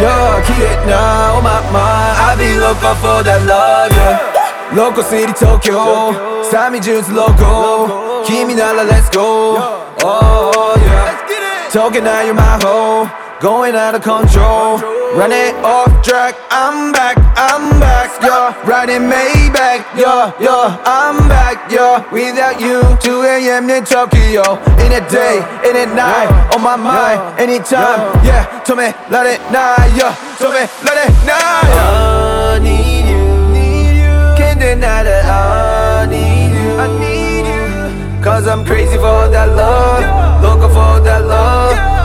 You're a kid now, oh my. Mind I be looking for that love, yeah. Local City, Tokyo. 三味術ロゴ君なら Let's go. Oh yeah. 解けないよ魔法 Going out of control. Running off track, I'm back, I'm back, yeah. Riding Maybach, yeah, yeah. I'm back, yeah. Without you, 2 a.m. in Tokyo. In a day, in a night, on my mind, anytime, yeah. Tell me, let it night, yeah. Tell me, let it night. I need you, need you. Can't deny that I need you, I need you. Cause I'm crazy for that love, looking for that love.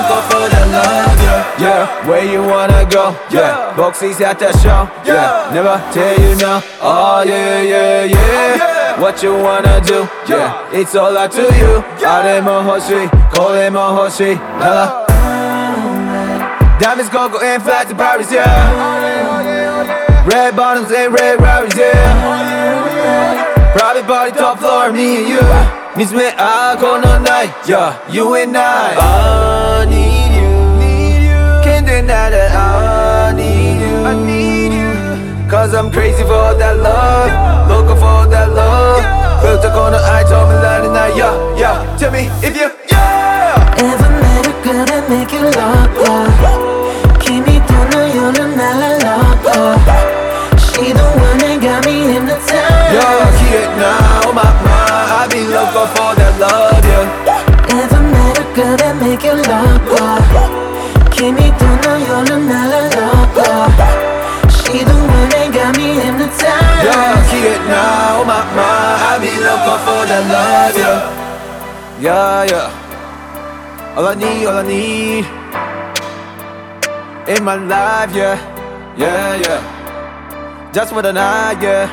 don't go for the love, yeah. Yeah, where you wanna go, yeah. Boxy's at the show, yeah. Never tell you no, oh yeah, yeah, yeah. What you wanna do, yeah. It's all up to you. I did more hoshi, call it more hoshi, la Diamonds go go and fly to Paris, yeah. Red bottoms and red rubbers, yeah. Private party, top floor, me and you. Means me? I go all night, yeah, you and I. I need you, need you. Can't deny that I need you, I need you. Cause I'm crazy for all that love, yeah. local for all that love. Yeah. Built a corner, I told me line and I, yeah, yeah. Tell me if you, yeah. Ever met a girl that make you love, love? Keep me down, you're the love, love. Yeah. Yeah. All I need, all I need in my life, yeah, yeah, yeah. Just for the night, yeah.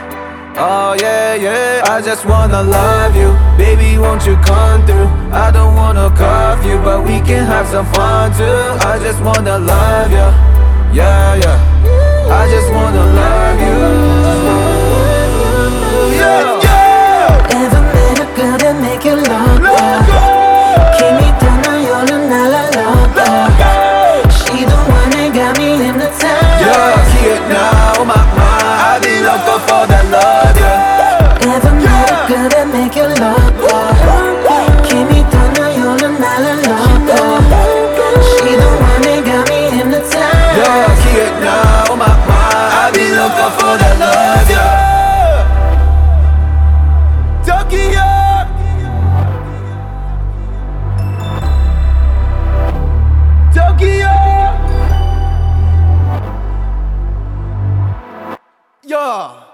Oh yeah, yeah. I just wanna love you, baby. Won't you come through? I don't wanna cuff you, but we can have some fun too. I just wanna love you, yeah, yeah. I just wanna love you. Noah.